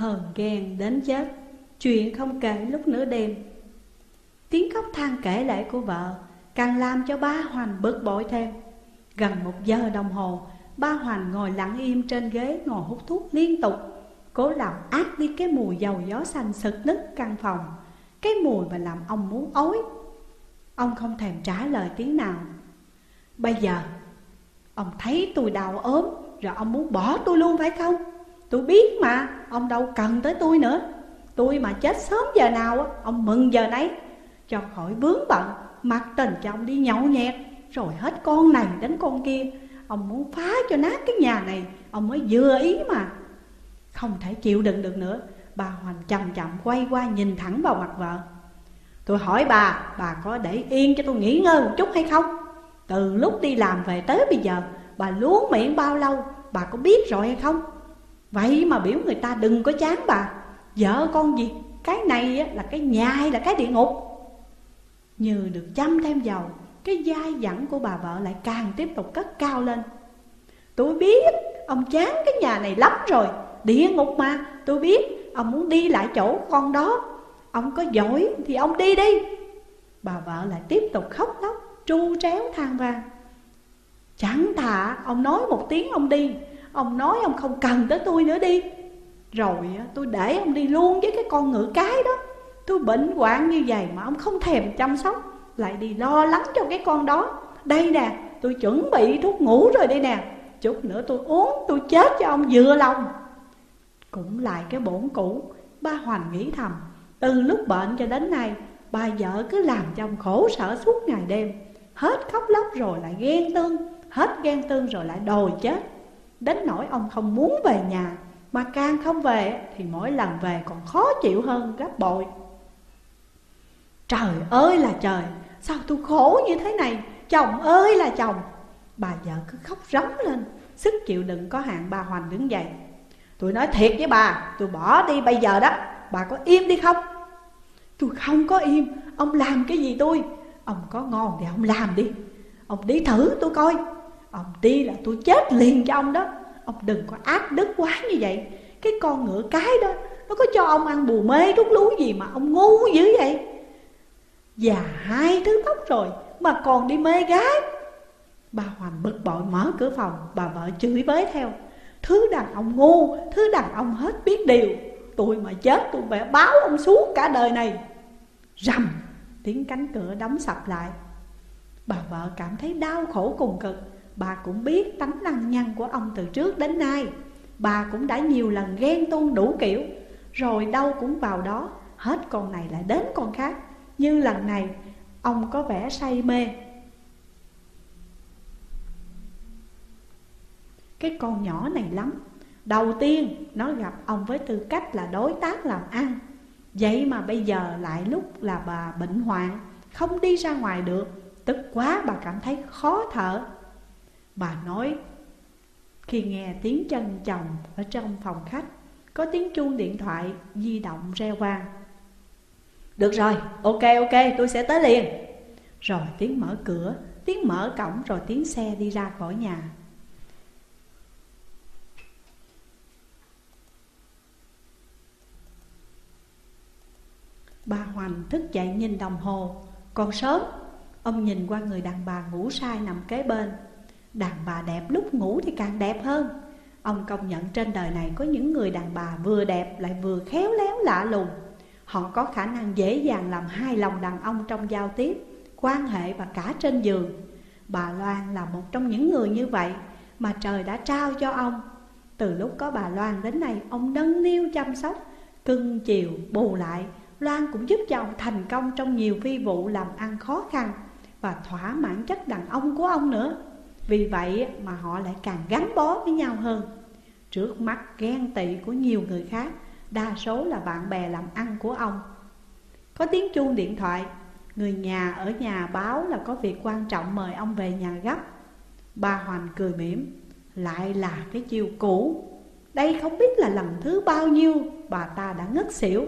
Hờn ghen đến chết, Chuyện không kể lúc nửa đêm. Tiếng khóc than kể lại của vợ, Càng làm cho ba Hoành bực bội thêm. Gần một giờ đồng hồ, Ba Hoành ngồi lặng im trên ghế Ngồi hút thuốc liên tục, Cố làm át đi cái mùi dầu gió xanh sực nứt căn phòng, Cái mùi mà làm ông muốn ối Ông không thèm trả lời tiếng nào. Bây giờ, Ông thấy tôi đau ốm, Rồi ông muốn bỏ tôi luôn phải không? Tôi biết mà Ông đâu cần tới tôi nữa. Tôi mà chết sớm giờ nào Ông mừng giờ nấy. Cho khỏi bướng bận Mặc tình cho ông đi nhậu nhẹt. Rồi hết con này đến con kia. Ông muốn phá cho nát cái nhà này Ông mới vừa ý mà. Không thể chịu đựng được nữa. Bà Hoành chậm chậm quay qua nhìn thẳng vào mặt vợ. Tôi hỏi bà, bà có để yên cho tôi nghỉ ngơi một chút hay không? Từ lúc đi làm về tới bây giờ, bà luống miệng bao lâu, bà có biết rồi hay không? Vậy mà biểu người ta đừng có chán bà. Vợ con gì, cái này là cái nhai là cái địa ngục? Như được chăm thêm dầu, cái dai dẳng của bà vợ lại càng tiếp tục cất cao lên. Tôi biết, ông chán cái nhà này lắm rồi. Địa ngục mà, tôi biết, ông muốn đi lại chỗ con đó. Ông có giỏi thì ông đi đi. Bà vợ lại tiếp tục khóc lóc Tru tréo than vang. Chẳng thà ông nói một tiếng ông đi Ông nói ông không cần tới tôi nữa đi. Rồi tôi để ông đi luôn với cái con ngựa cái đó. Tôi bệnh hoạn như vậy mà ông không thèm chăm sóc, Lại đi lo lắng cho cái con đó. Đây nè, tôi chuẩn bị thuốc ngủ rồi đây nè. Chút nữa tôi uống, tôi chết cho ông vừa lòng. Cũng lại cái bổn cũ, Ba Hoành nghĩ thầm, từ lúc bệnh cho đến nay, Bà vợ cứ làm cho ông khổ sở suốt ngày đêm. Hết khóc lóc rồi lại ghen tương, Hết ghen tương rồi lại đòi chết. Đến nỗi ông không muốn về nhà, Mà càng không về, thì mỗi lần về còn khó chịu hơn gấp bội. Trời ơi là trời, Sao tôi khổ như thế này? Chồng ơi là chồng. Bà vợ cứ khóc rống lên, Sức chịu đựng có hạn bà Hoành đứng dậy. Tôi nói thiệt với bà, Tôi bỏ đi bây giờ đó, Bà có im đi không? Tôi không có im, Ông làm cái gì tôi? Ông có ngon thì ông làm đi. Ông đi thử tôi coi. Ông đi là tôi chết liền cho ông đó. Ông đừng có ác đức quá như vậy. Cái con ngựa cái đó, Nó có cho ông ăn bù mê rút lú gì mà ông ngu dữ vậy? Già hai thứ tóc rồi, Mà còn đi mê gái. Bà hoàng bực bội mở cửa phòng, Bà vợ chửi bới theo. Thứ đàn ông ngu, Thứ đàn ông hết biết điều. Tôi mà chết, tôi phải báo ông xuống cả đời này. Rầm, Tiếng cánh cửa đóng sập lại. Bà vợ cảm thấy đau khổ cùng cực. Bà cũng biết tánh năng nhăn của ông từ trước đến nay. Bà cũng đã nhiều lần ghen tuông đủ kiểu. Rồi đâu cũng vào đó, Hết con này lại đến con khác. Nhưng lần này, ông có vẻ say mê. Cái con nhỏ này lắm. Đầu tiên, nó gặp ông với tư cách là đối tác làm ăn. Vậy mà bây giờ lại lúc là bà bệnh hoạn, Không đi ra ngoài được. Tức quá bà cảm thấy khó thở. Bà nói Khi nghe tiếng chân chồng ở trong phòng khách Có tiếng chuông điện thoại di động reo vang. Được rồi, ok ok tôi sẽ tới liền. Rồi tiếng mở cửa, tiếng mở cổng rồi tiếng xe đi ra khỏi nhà. Bà Hoành thức dậy nhìn đồng hồ. Còn sớm. Ông nhìn qua người đàn bà ngủ sai nằm kế bên. Đàn bà đẹp lúc ngủ thì càng đẹp hơn. Ông công nhận trên đời này có những người đàn bà vừa đẹp lại vừa khéo léo lạ lùng. Họ có khả năng dễ dàng làm hai lòng đàn ông trong giao tiếp, quan hệ và cả trên giường. Bà Loan là một trong những người như vậy mà trời đã trao cho ông. Từ lúc có bà Loan đến nay ông nâng niu chăm sóc, cưng chiều, bù lại. Loan cũng giúp cho ông thành công trong nhiều phi vụ làm ăn khó khăn Và thỏa mãn chất đàn ông của ông nữa. Vì vậy mà họ lại càng gắn bó với nhau hơn. Trước mắt, ghen tị của nhiều người khác, Đa số là bạn bè làm ăn của ông. Có tiếng chuông điện thoại, Người nhà ở nhà báo là có việc quan trọng mời ông về nhà gấp. Bà Hoành cười mỉm, Lại là cái chiêu cũ. Đây không biết là lần thứ bao nhiêu Bà ta đã ngất xỉu.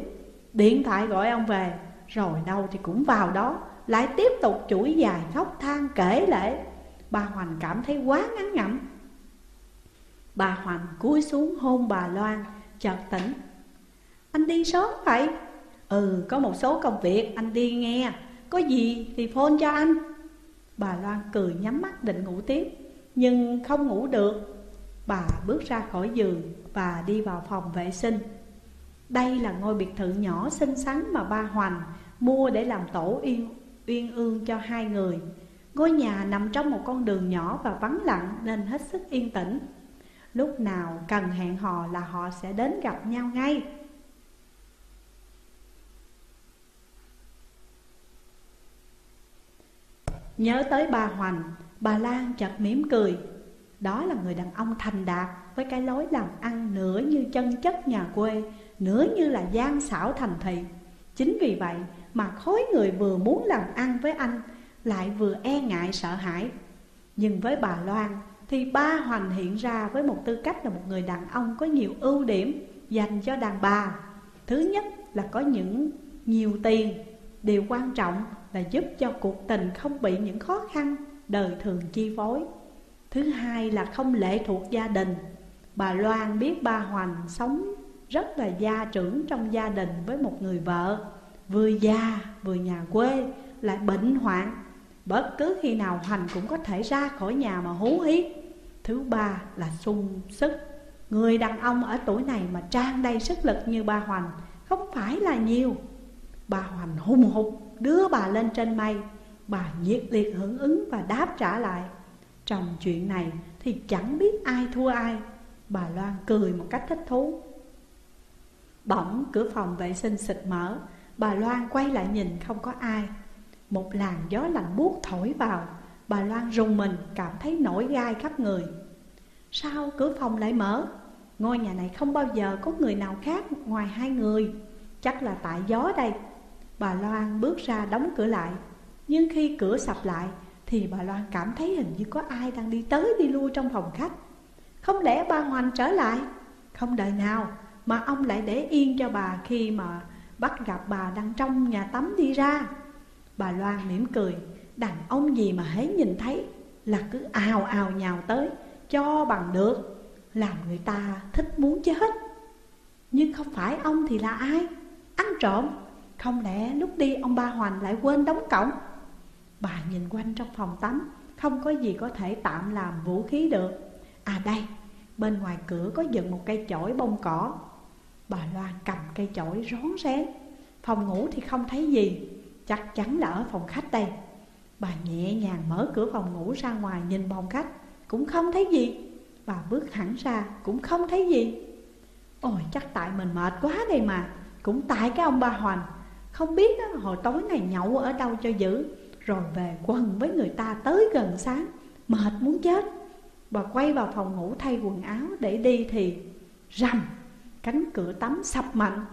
Điện thoại gọi ông về, Rồi đâu thì cũng vào đó, Lại tiếp tục chuỗi dài khóc than kể lễ Bà Hoành cảm thấy quá ngắn ngẩm. Bà Hoành cúi xuống hôn bà Loan Chợt tỉnh. Anh đi sớm vậy? Ừ có một số công việc anh đi nghe. Có gì thì phone cho anh. Bà Loan cười nhắm mắt định ngủ tiếp Nhưng không ngủ được. Bà bước ra khỏi giường và đi vào phòng vệ sinh. Đây là ngôi biệt thự nhỏ xinh xắn mà ba Hoành mua để làm tổ yên, uyên ương cho hai người. Ngôi nhà nằm trong một con đường nhỏ và vắng lặng nên hết sức yên tĩnh. Lúc nào cần hẹn hò là họ sẽ đến gặp nhau ngay. Nhớ tới bà Hoành, bà Lan chợt mỉm cười. Đó là người đàn ông thành đạt với cái lối làm ăn nửa như chân chất nhà quê Nửa như là gian xảo thành thị. Chính vì vậy mà khối người vừa muốn làm ăn với anh lại vừa e ngại sợ hãi. Nhưng với bà Loan thì ba Hoành hiện ra với một tư cách là một người đàn ông có nhiều ưu điểm dành cho đàn bà. Thứ nhất là có những nhiều tiền. Điều quan trọng là giúp cho cuộc tình không bị những khó khăn đời thường chi phối. Thứ hai là không lệ thuộc gia đình. Bà Loan biết ba Hoành sống rất là gia trưởng trong gia đình với một người vợ. Vừa già, vừa nhà quê, lại bệnh hoạn. Bất cứ khi nào Hoành cũng có thể ra khỏi nhà mà hú hí. Thứ ba là sung sức. Người đàn ông ở tuổi này mà trang đầy sức lực như ba Hoành Không phải là nhiều. Bà Hoành hùng hục đưa bà lên trên mây. Bà nhiệt liệt hưởng ứng và đáp trả lại. Trong chuyện này thì chẳng biết ai thua ai. Bà Loan cười một cách thích thú. Bỗng cửa phòng vệ sinh xịt mở. Bà Loan quay lại nhìn không có ai. Một làn gió lạnh buốt thổi vào, Bà Loan rùng mình cảm thấy nổi gai khắp người. Sao cửa phòng lại mở? Ngôi nhà này không bao giờ có người nào khác ngoài hai người. Chắc là tại gió đây. Bà Loan bước ra đóng cửa lại. Nhưng khi cửa sập lại, Thì bà Loan cảm thấy hình như có ai đang đi tới đi lui trong phòng khách. Không lẽ ba Hoành trở lại? Không đời nào mà ông lại để yên cho bà khi mà bắt gặp bà đang trong nhà tắm đi ra. Bà Loan mỉm cười, Đàn ông gì mà hễ nhìn thấy là cứ ào ào nhào tới, Cho bằng được, Làm người ta thích muốn chết. Nhưng không phải ông thì là ai? Ăn trộm, Không lẽ lúc đi ông ba Hoành lại quên đóng cổng? Bà nhìn quanh trong phòng tắm, Không có gì có thể tạm làm vũ khí được. À đây, Bên ngoài cửa có dựng một cây chổi bông cỏ. Bà Loan cầm cây chổi rón rén. Phòng ngủ thì không thấy gì. Chắc chắn là ở phòng khách đây. Bà nhẹ nhàng mở cửa phòng ngủ ra ngoài nhìn phòng khách Cũng không thấy gì. Bà bước hẳn ra cũng không thấy gì. Ôi chắc tại mình mệt quá đây mà Cũng tại cái ông ba Hoành. Không biết đó, hồi tối này nhậu ở đâu cho dữ Rồi về quần với người ta tới gần sáng Mệt muốn chết. Bà quay vào phòng ngủ thay quần áo để đi thì Rầm Cánh cửa tắm sập mạnh.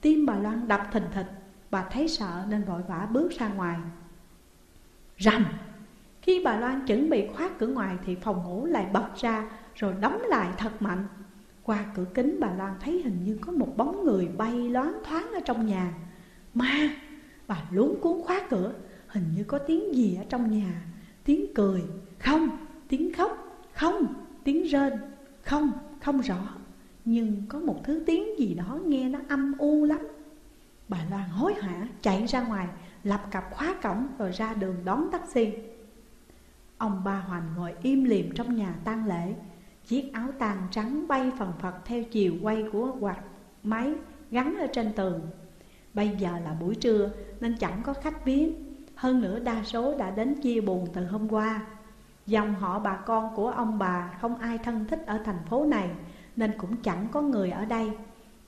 Tim bà Loan đập thình thịch. Bà thấy sợ nên vội vã bước ra ngoài. Rầm! Khi bà Loan chuẩn bị khóa cửa ngoài Thì phòng ngủ lại bật ra Rồi đóng lại thật mạnh. Qua cửa kính, bà Loan thấy hình như có một bóng người bay loáng thoáng ở trong nhà. Ma! Bà luống cuốn khóa cửa, Hình như có tiếng gì ở trong nhà. Tiếng cười. Không! Tiếng khóc. Không! Tiếng rên. Không! Không rõ. Nhưng có một thứ tiếng gì đó nghe nó âm u lắm. Bà Loan hối hả, chạy ra ngoài, Lập cặp khóa cổng rồi ra đường đón taxi. Ông ba Hoành ngồi im liềm trong nhà tang lễ, Chiếc áo tang trắng bay phần phật theo chiều quay của quạt máy gắn ở trên tường. Bây giờ là buổi trưa, nên chẳng có khách viếng Hơn nữa đa số đã đến chia buồn từ hôm qua. Dòng họ bà con của ông bà không ai thân thích ở thành phố này, Nên cũng chẳng có người ở đây.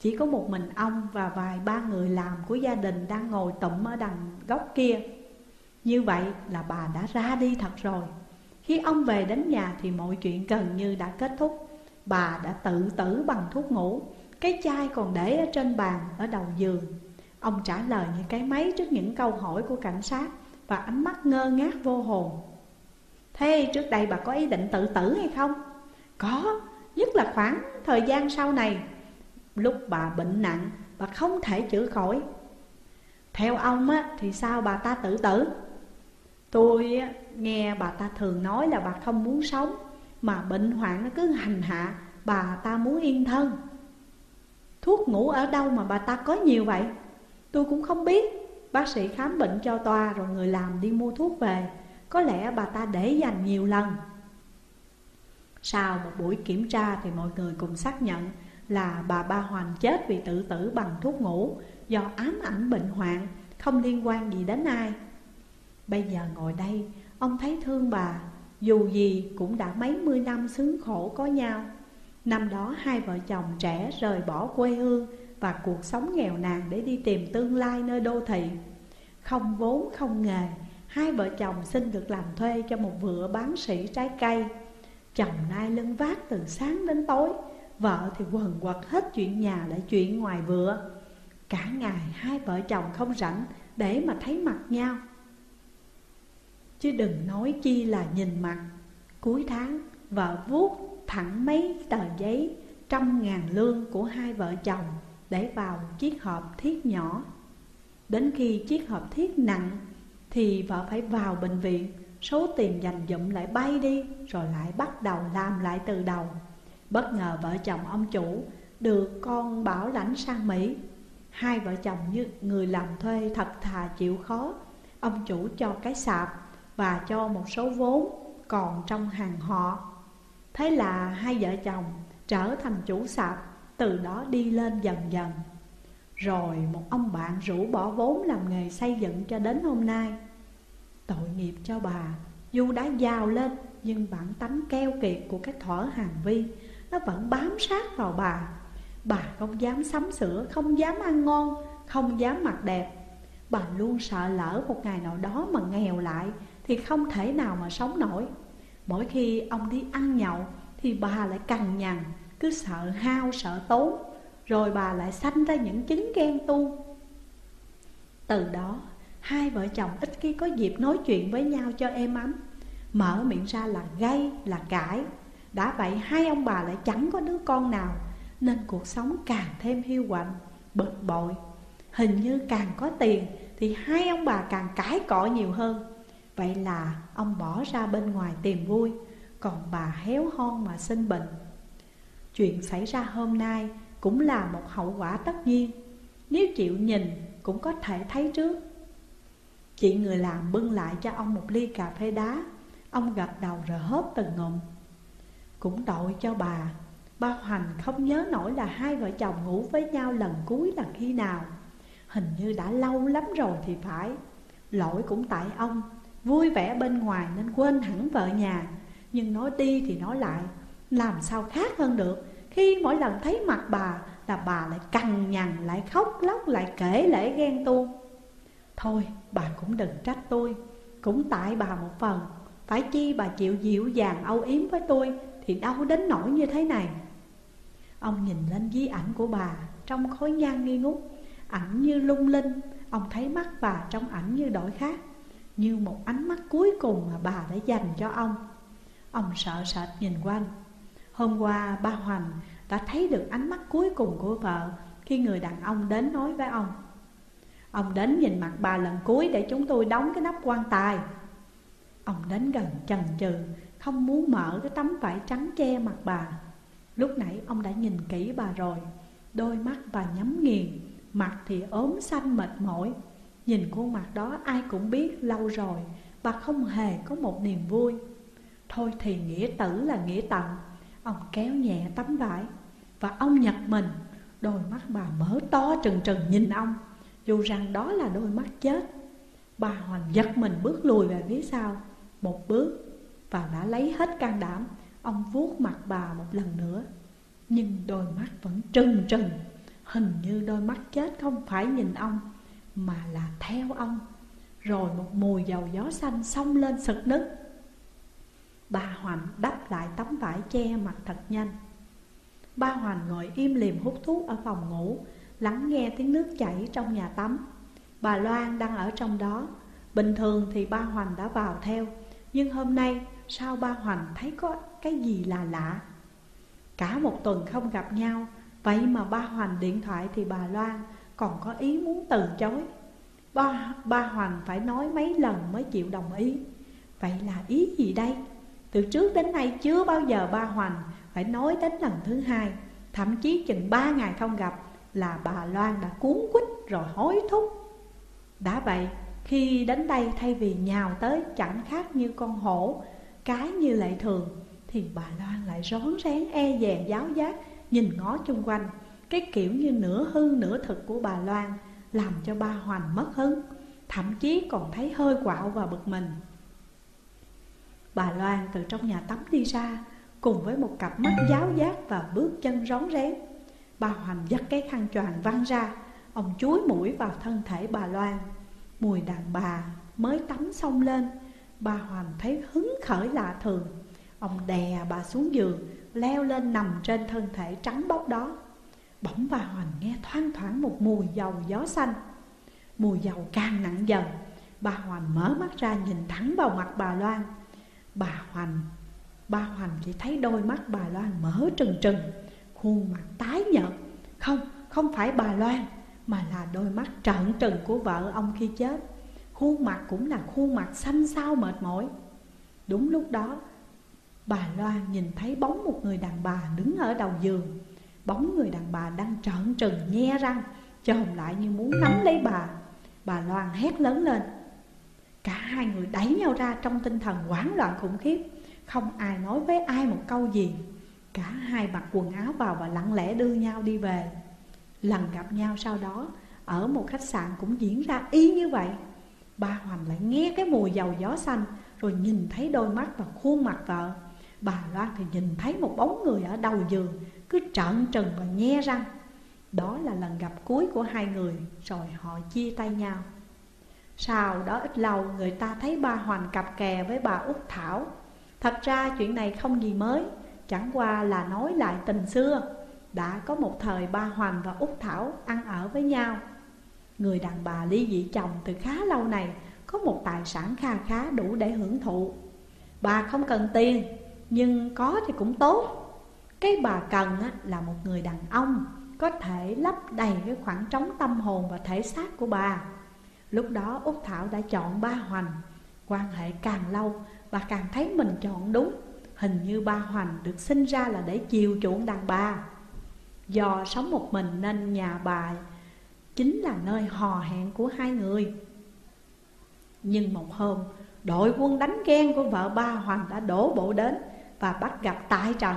Chỉ có một mình ông và vài ba người làm của gia đình đang ngồi tụm ở đằng góc kia. Như vậy là bà đã ra đi thật rồi. Khi ông về đến nhà thì mọi chuyện gần như đã kết thúc. Bà đã tự tử bằng thuốc ngủ. Cái chai còn để ở trên bàn ở đầu giường. Ông trả lời những cái máy trước những câu hỏi của cảnh sát Và ánh mắt ngơ ngác vô hồn. Thế trước đây bà có ý định tự tử hay không? Có, nhất là khoảng thời gian sau này. Lúc bà bệnh nặng, bà không thể chữa khỏi. Theo ông á, thì sao bà ta tự tử? Tôi nghe bà ta thường nói là bà không muốn sống Mà bệnh hoạn nó cứ hành hạ, bà ta muốn yên thân. Thuốc ngủ ở đâu mà bà ta có nhiều vậy? Tôi cũng không biết. Bác sĩ khám bệnh cho toa rồi người làm đi mua thuốc về. Có lẽ bà ta để dành nhiều lần. Sau một buổi kiểm tra thì mọi người cùng xác nhận là bà Ba Hoành chết vì tự tử bằng thuốc ngủ Do ám ảnh bệnh hoạn, Không liên quan gì đến ai. Bây giờ ngồi đây, Ông thấy thương bà, Dù gì cũng đã mấy mươi năm xứng khổ có nhau. Năm đó hai vợ chồng trẻ rời bỏ quê hương Và cuộc sống nghèo nàn để đi tìm tương lai nơi đô thị. Không vốn, không nghề, Hai vợ chồng xin được làm thuê cho một vựa bán sỉ trái cây. Chồng nay lưng vác từ sáng đến tối Vợ thì quần quật hết chuyện nhà lại chuyện ngoài vựa Cả ngày hai vợ chồng không rảnh để mà thấy mặt nhau. Chứ đừng nói chi là nhìn mặt. Cuối tháng, vợ vuốt thẳng mấy tờ giấy trăm ngàn lương của hai vợ chồng Để vào chiếc hộp thiết nhỏ. Đến khi chiếc hộp thiết nặng Thì vợ phải vào bệnh viện, Số tiền dành dụm lại bay đi, Rồi lại bắt đầu làm lại từ đầu. Bất ngờ vợ chồng ông chủ Được con bảo lãnh sang Mỹ. Hai vợ chồng như người làm thuê thật thà chịu khó. Ông chủ cho cái sạp và cho một số vốn còn trong hàng họ. Thế là hai vợ chồng trở thành chủ sạp, Từ đó đi lên dần dần. Rồi một ông bạn rủ bỏ vốn làm nghề xây dựng cho đến hôm nay. Tội nghiệp cho bà, Dù đã giàu lên, Nhưng bản tánh keo kiệt của cái thỏ hàng vi nó vẫn bám sát vào bà. Bà không dám sắm sửa, Không dám ăn ngon, Không dám mặc đẹp. Bà luôn sợ lỡ một ngày nào đó mà nghèo lại thì không thể nào mà sống nổi. Mỗi khi ông đi ăn nhậu thì bà lại cằn nhằn, Cứ sợ hao, sợ tốn, Rồi bà lại sanh ra những chứng ghen tu Từ đó, hai vợ chồng ít khi có dịp nói chuyện với nhau cho êm ấm. Mở miệng ra là gây là cãi. Đã vậy hai ông bà lại chẳng có đứa con nào Nên cuộc sống càng thêm hiu quạnh, bực bội. Hình như càng có tiền thì hai ông bà càng cãi cọ nhiều hơn. Vậy là ông bỏ ra bên ngoài tìm vui Còn bà héo hon mà sinh bệnh. Chuyện xảy ra hôm nay cũng là một hậu quả tất nhiên Nếu chịu nhìn cũng có thể thấy trước. Chị người làm bưng lại cho ông một ly cà phê đá Ông gật đầu rồi hớp từng ngụm. Cũng tội cho bà. Ba Hoành không nhớ nổi là hai vợ chồng ngủ với nhau lần cuối là khi nào. Hình như đã lâu lắm rồi thì phải. Lỗi cũng tại ông, Vui vẻ bên ngoài nên quên hẳn vợ nhà. Nhưng nói đi thì nói lại, Làm sao khác hơn được? Khi mỗi lần thấy mặt bà Là bà lại cằn nhằn, Lại khóc lóc, Lại kể lễ ghen tuông. Thôi, bà cũng đừng trách tôi. Cũng tại bà một phần, Phải chi bà chịu dịu dàng âu yếm với tôi thì đau đến nỗi như thế này. Ông nhìn lên di ảnh của bà Trong khối nhang nghi ngút, Ảnh như lung linh. Ông thấy mắt bà trong ảnh như đổi khác, như một ánh mắt cuối cùng mà bà đã dành cho ông. Ông sợ sệt nhìn quanh. Hôm qua ba Hoành đã thấy được ánh mắt cuối cùng của vợ Khi người đàn ông đến nói với ông. Ông đến nhìn mặt bà lần cuối để chúng tôi đóng cái nắp quan tài. Ông đến gần chần chừ, Không muốn mở cái tấm vải trắng che mặt bà. Lúc nãy ông đã nhìn kỹ bà rồi, Đôi mắt bà nhắm nghiền, Mặt thì ốm xanh mệt mỏi. Nhìn khuôn mặt đó ai cũng biết lâu rồi, Bà không hề có một niềm vui. Thôi thì nghĩa tử là nghĩa tận, Ông kéo nhẹ tấm vải. Và ông nhặt mình, Đôi mắt bà mở to trừng trừng nhìn ông, Dù rằng đó là đôi mắt chết. Bà Hoàng giật mình bước lùi về phía sau. Một bước Và đã lấy hết can đảm, Ông vuốt mặt bà một lần nữa. Nhưng đôi mắt vẫn trừng trừng, Hình như đôi mắt chết không phải nhìn ông, mà là theo ông. Rồi một mùi dầu gió xanh xông lên sực nức Ba Hoành đắp lại tấm vải che mặt thật nhanh. Ba Hoành ngồi im lìm hút thuốc ở phòng ngủ, Lắng nghe tiếng nước chảy trong nhà tắm. Bà Loan đang ở trong đó. Bình thường thì ba Hoành đã vào theo nhưng hôm nay sao ba Hoành thấy có cái gì là lạ? Cả một tuần không gặp nhau Vậy mà ba Hoành điện thoại thì bà Loan còn có ý muốn từ chối. Ba, ba Hoành phải nói mấy lần mới chịu đồng ý. Vậy là ý gì đây? Từ trước đến nay chưa bao giờ ba Hoành phải nói đến lần thứ hai. Thậm chí chừng ba ngày không gặp là bà Loan đã cuốn quýt rồi hối thúc. Đã vậy khi đến đây thay vì nhào tới chẳng khác như con hổ, Cái như lệ thường, Thì bà Loan lại rón rén e dè giáo giác, Nhìn ngó chung quanh. Cái kiểu như nửa hư nửa thực của bà Loan Làm cho ba Hoành mất hứng, Thậm chí còn thấy hơi quạo và bực mình. Bà Loan từ trong nhà tắm đi ra, Cùng với một cặp mắt giáo giác và bước chân rón rén. Bà Hoành dắt cái khăn choàng văng ra, Ông chuối mũi vào thân thể bà Loan. Mùi đàn bà mới tắm xong lên Bà hoàng thấy hứng khởi lạ thường. Ông đè bà xuống giường Leo lên nằm trên thân thể trắng bóc đó. Bỗng bà hoàng nghe thoang thoảng một mùi dầu gió xanh. Mùi dầu càng nặng dần Bà hoàng mở mắt ra nhìn thẳng vào mặt bà Loan. Bà hoàng, Bà hoàng chỉ thấy đôi mắt bà Loan mở trừng trừng Khuôn mặt tái nhợt. Không, không phải bà Loan. Mà là đôi mắt trợn trừng của vợ ông khi chết. Khuôn mặt cũng là khuôn mặt xanh xao mệt mỏi. Đúng lúc đó, Bà Loan nhìn thấy bóng một người đàn bà đứng ở đầu giường. Bóng người đàn bà đang trợn trừng nhe răng, Chồm lại như muốn nắm lấy bà. Bà Loan hét lớn lên. Cả hai người đẩy nhau ra trong tinh thần hoảng loạn khủng khiếp. Không ai nói với ai một câu gì. Cả hai mặc quần áo vào và lặng lẽ đưa nhau đi về. Lần gặp nhau sau đó, Ở một khách sạn cũng diễn ra y như vậy. Ba Hoành lại nghe cái mùi dầu gió xanh, Rồi nhìn thấy đôi mắt và khuôn mặt vợ. Bà Loan thì nhìn thấy một bóng người ở đầu giường, Cứ trợn trừng và nhe răng. Đó là lần gặp cuối của hai người, Rồi họ chia tay nhau. Sau đó ít lâu, người ta thấy ba Hoành cặp kè với bà Út Thảo. Thật ra chuyện này không gì mới, Chẳng qua là nói lại tình xưa. Đã có một thời ba Hoành và Út Thảo ăn ở với nhau. Người đàn bà ly dị chồng từ khá lâu này Có một tài sản kha khá đủ để hưởng thụ. Bà không cần tiền, Nhưng có thì cũng tốt. Cái bà cần là một người đàn ông, Có thể lấp đầy cái khoảng trống tâm hồn và thể xác của bà. Lúc đó Út Thảo đã chọn ba Hoành. Quan hệ càng lâu, Bà càng thấy mình chọn đúng. Hình như ba Hoành được sinh ra là để chiều chuộng đàn bà. Do sống một mình nên nhà bà chính là nơi hò hẹn của hai người. Nhưng một hôm, đội quân đánh ghen của vợ ba Hoành đã đổ bộ đến Và bắt gặp tại trận.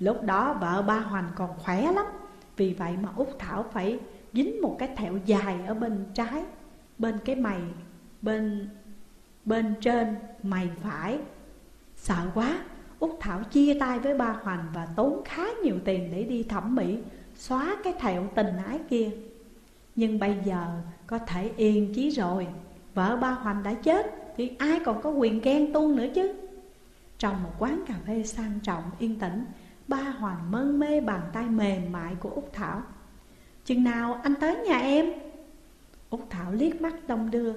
Lúc đó vợ ba Hoành còn khỏe lắm, Vì vậy mà Út Thảo phải dính một cái thẹo dài ở bên trái, Bên cái mày, Bên bên trên mày phải. Sợ quá úc Thảo chia tay với ba Hoành và tốn khá nhiều tiền để đi thẩm mỹ, Xóa cái thẹo tình ái kia. Nhưng bây giờ có thể yên chí rồi. Vợ ba Hoành đã chết Thì ai còn có quyền ghen tuông nữa chứ? Trong một quán cà phê sang trọng, yên tĩnh, Ba Hoành mân mê bàn tay mềm mại của úc Thảo. Chừng nào anh tới nhà em? Úc Thảo liếc mắt đông đưa.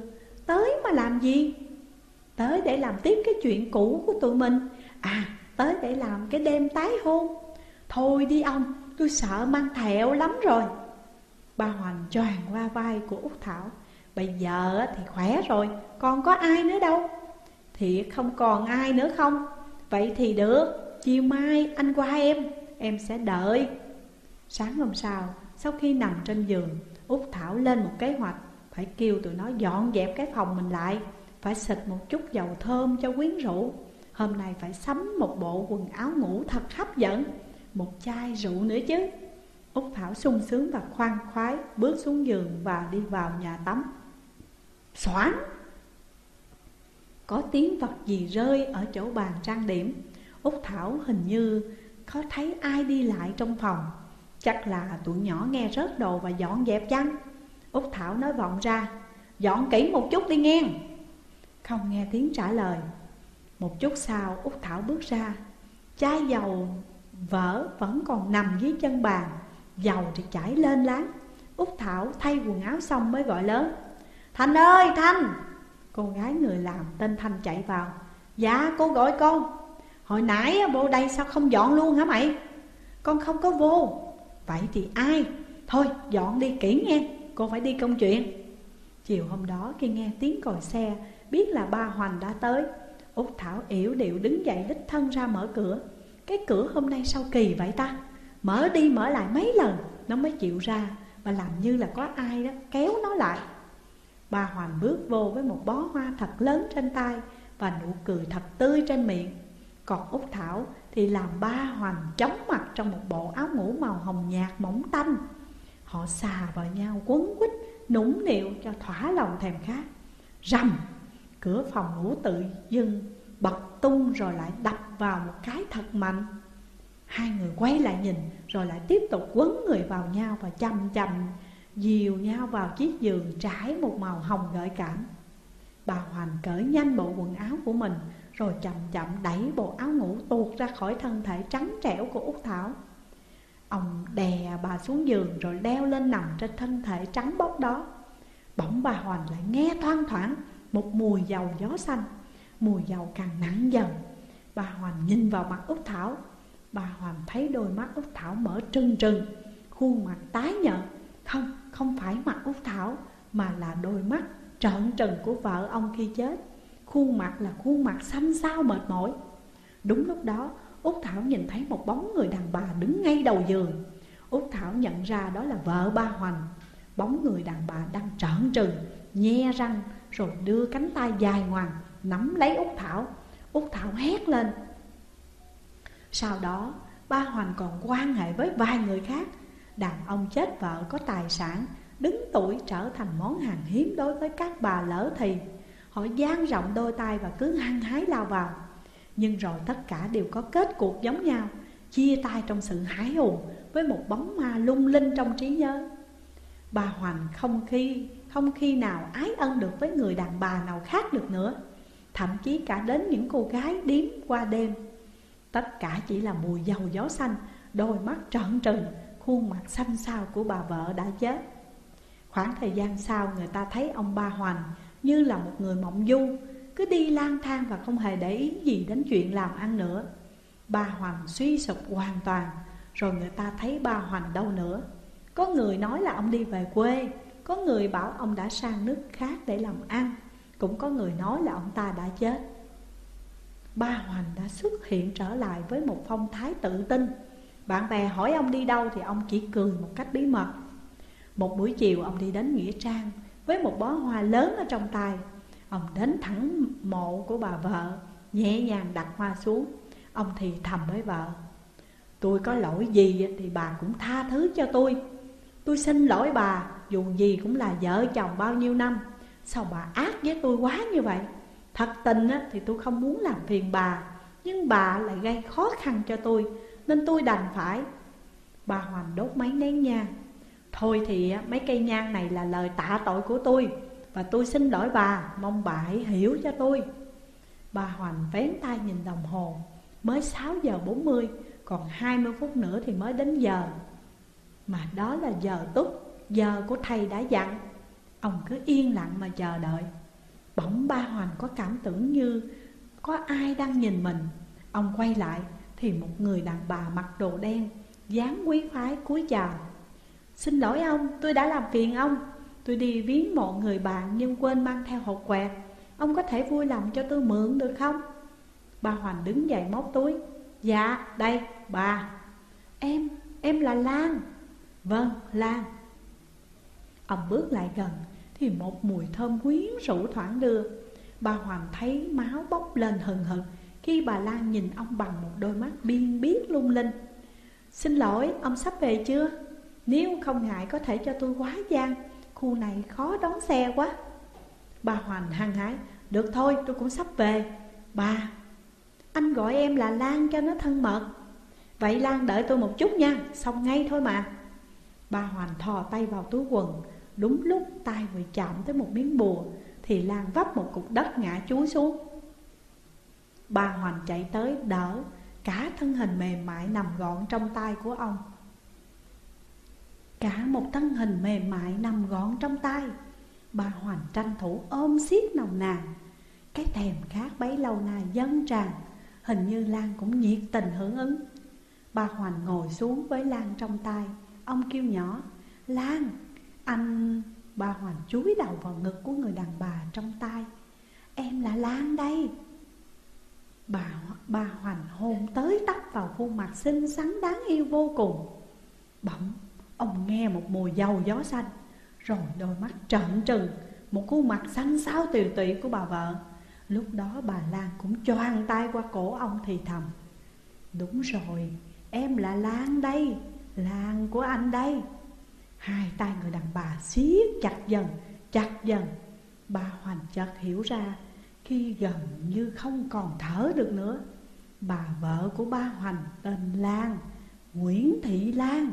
Tới mà làm gì? Tới để làm tiếp cái chuyện cũ của tụi mình. À tới để làm cái đêm tái hôn. Thôi đi ông, tôi sợ mang thẹo lắm rồi. Ba Hoành choàng qua vai của Út Thảo. Bây giờ thì khỏe rồi, Còn có ai nữa đâu. Thiệt không còn ai nữa không? Vậy thì được, Chiều mai anh qua em Em sẽ đợi. Sáng hôm sau Sau khi nằm trên giường, Út Thảo lên một kế hoạch, Phải kêu tụi nó dọn dẹp cái phòng mình lại, Phải xịt một chút dầu thơm cho quyến rũ. Hôm nay phải sắm một bộ quần áo ngủ thật hấp dẫn, Một chai rượu nữa chứ. Úc Thảo sung sướng và khoan khoái Bước xuống giường và đi vào nhà tắm. Xoảng Có tiếng vật gì rơi ở chỗ bàn trang điểm? Úc Thảo hình như có thấy ai đi lại trong phòng. Chắc là tụi nhỏ nghe rớt đồ và dọn dẹp chăng? Úc Thảo nói vọng ra, Dọn kỹ một chút đi nghe. Không nghe tiếng trả lời một chút sau, Út Thảo bước ra. Chai dầu, vỡ vẫn còn nằm dưới chân bàn. Dầu thì chảy lên láng. Út Thảo thay quần áo xong mới gọi lớn. Thanh ơi, Thanh! Cô gái người làm tên Thanh chạy vào. Dạ cô gọi con. Hồi nãy vô đây sao không dọn luôn hả mày? Con không có vô. Vậy thì ai? Thôi, dọn đi, kỹ nghe. Cô phải đi công chuyện. Chiều hôm đó khi nghe tiếng còi xe, Biết là ba Hoành đã tới. Út Thảo, yểu điệu đứng dậy đích thân ra mở cửa. Cái cửa hôm nay sao kỳ vậy ta? Mở đi mở lại mấy lần? Nó mới chịu ra Và làm như là có ai đó kéo nó lại. Bà Hoàng bước vô với một bó hoa thật lớn trên tay Và nụ cười thật tươi trên miệng. Còn Út Thảo thì làm ba Hoàng chóng mặt trong một bộ áo ngủ màu hồng nhạt mỏng tanh. Họ xà vào nhau quấn quýt, nũng nịu cho thỏa lòng thèm khát. Rầm! Cửa phòng ngủ tự dưng, bật tung rồi lại đập vào một cái thật mạnh. Hai người quay lại nhìn, rồi lại tiếp tục quấn người vào nhau và chầm chầm, Dìu nhau vào chiếc giường trải một màu hồng gợi cảm. Bà Hoành cởi nhanh bộ quần áo của mình, Rồi chậm chậm đẩy bộ áo ngủ tuột ra khỏi thân thể trắng trẻo của Út Thảo. Ông đè bà xuống giường rồi đeo lên nằm trên thân thể trắng bóc đó. Bỗng bà Hoành lại nghe thoang thoảng một mùi dầu gió xanh Mùi dầu càng nặng dần. Bà Hoành nhìn vào mặt Út Thảo. Bà Hoành thấy đôi mắt Út Thảo mở trừng trừng Khuôn mặt tái nhợt. Không, không phải mặt Út Thảo Mà là đôi mắt trợn trừng của vợ ông khi chết. Khuôn mặt là khuôn mặt xanh xao mệt mỏi. Đúng lúc đó Út Thảo nhìn thấy một bóng người đàn bà đứng ngay đầu giường. Úc Thảo nhận ra đó là vợ ba Hoành Bóng người đàn bà đang trợn trừng Nhe răng rồi đưa cánh tay dài ngoằng, Nắm lấy Út Thảo. Út Thảo hét lên. Sau đó, ba Hoành còn quan hệ với vài người khác. Đàn ông chết vợ có tài sản, Đứng tuổi trở thành món hàng hiếm đối với các bà lỡ thì. Họ dang rộng đôi tay và cứ hăng hái lao vào. Nhưng rồi tất cả đều có kết cuộc giống nhau, Chia tay trong sự hái hùng Với một bóng ma lung linh trong trí nhớ. Bà Hoành không khi không khi nào ái ân được với người đàn bà nào khác được nữa. Thậm chí cả đến những cô gái điếm qua đêm. Tất cả chỉ là mùi dầu gió xanh, Đôi mắt trợn trừng, Khuôn mặt xanh xao của bà vợ đã chết. Khoảng thời gian sau, người ta thấy ông ba Hoành Như là một người mộng du, Cứ đi lang thang và không hề để ý gì đến chuyện làm ăn nữa. Ba Hoành suy sụp hoàn toàn, Rồi người ta thấy ba Hoành đâu nữa. Có người nói là ông đi về quê có người bảo ông đã sang nước khác để làm ăn. Cũng có người nói là ông ta đã chết. Ba Hoành đã xuất hiện trở lại với một phong thái tự tin. Bạn bè hỏi ông đi đâu thì ông chỉ cười một cách bí mật. Một buổi chiều, ông đi đến Nghĩa Trang Với một bó hoa lớn ở trong tay. Ông đến thẳng mộ của bà vợ, Nhẹ nhàng đặt hoa xuống. Ông thì thầm với vợ, Tôi có lỗi gì thì bà cũng tha thứ cho tôi. Tôi xin lỗi bà. Dù gì cũng là vợ chồng bao nhiêu năm Sao bà ác với tôi quá như vậy? Thật tình á, thì tôi không muốn làm phiền bà Nhưng bà lại gây khó khăn cho tôi Nên tôi đành phải. Bà Hoành đốt mấy nén nhang. Thôi thì mấy cây nhang này là lời tạ tội của tôi Và tôi xin lỗi bà Mong bà hãy hiểu cho tôi. Bà Hoành vén tay nhìn đồng hồ Mới 6 giờ 40 Còn 20 phút nữa thì mới đến giờ. Mà đó là giờ túc. Giờ của thầy đã dặn. Ông cứ yên lặng mà chờ đợi. Bỗng ba Hoành có cảm tưởng như Có ai đang nhìn mình. Ông quay lại Thì một người đàn bà mặc đồ đen dáng quý phái cúi chào. Xin lỗi ông, tôi đã làm phiền ông. Tôi đi viếng mộ người bạn nhưng quên mang theo hộp quẹt. Ông có thể vui lòng cho tôi mượn được không? Ba Hoành đứng dậy móc túi. Dạ, đây, bà. Em, em là Lan. Vâng, Lan. Ông bước lại gần thì một mùi thơm quyến rũ thoảng đưa. Bà Hoàng thấy máu bốc lên hừng hực Khi bà Lan nhìn ông bằng một đôi mắt biên biết lung linh. Xin lỗi, ông sắp về chưa? Nếu không ngại có thể cho tôi quá gian Khu này khó đón xe quá. Bà Hoàng hăng hái Được thôi, tôi cũng sắp về. Bà, anh gọi em là Lan cho nó thân mật. Vậy Lan đợi tôi một chút nha, xong ngay thôi mà. Bà Hoàng thò tay vào túi quần Đúng lúc tay vừa chạm tới một miếng bùa, Thì Lan vấp một cục đất ngã chúi xuống. Bà Hoành chạy tới, đỡ, Cả thân hình mềm mại nằm gọn trong tay của ông. Cả một thân hình mềm mại nằm gọn trong tay Bà Hoành tranh thủ ôm siết nồng nàn. Cái thèm khát bấy lâu nay dâng tràn, Hình như Lan cũng nhiệt tình hưởng ứng. Bà Hoành ngồi xuống với Lan trong tay. Ông kêu nhỏ, Lan anh Bà Hoàng chúi đầu vào ngực của người đàn bà trong tay. Em là Lan đây. Bà, bà Hoàng hôn tới tấp vào khuôn mặt xinh xắn đáng yêu vô cùng. Bỗng Ông nghe một mùi dầu gió xanh Rồi đôi mắt trợn trừng Một khuôn mặt xanh xao tiều tụy của bà vợ. Lúc đó bà Lan cũng choàng tay qua cổ ông thì thầm Đúng rồi, em là Lan đây, Lan của anh đây. Hai tay người đàn bà siết chặt dần, chặt dần. Bà Hoành chợt hiểu ra Khi gần như không còn thở được nữa Bà vợ của ba Hoành tên Lan Nguyễn Thị Lan.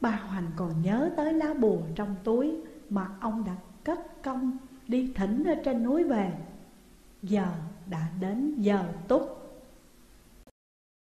Bà Hoành còn nhớ tới lá bùa trong túi Mà ông đã cất công đi thỉnh ở trên núi về. Giờ đã đến giờ túc.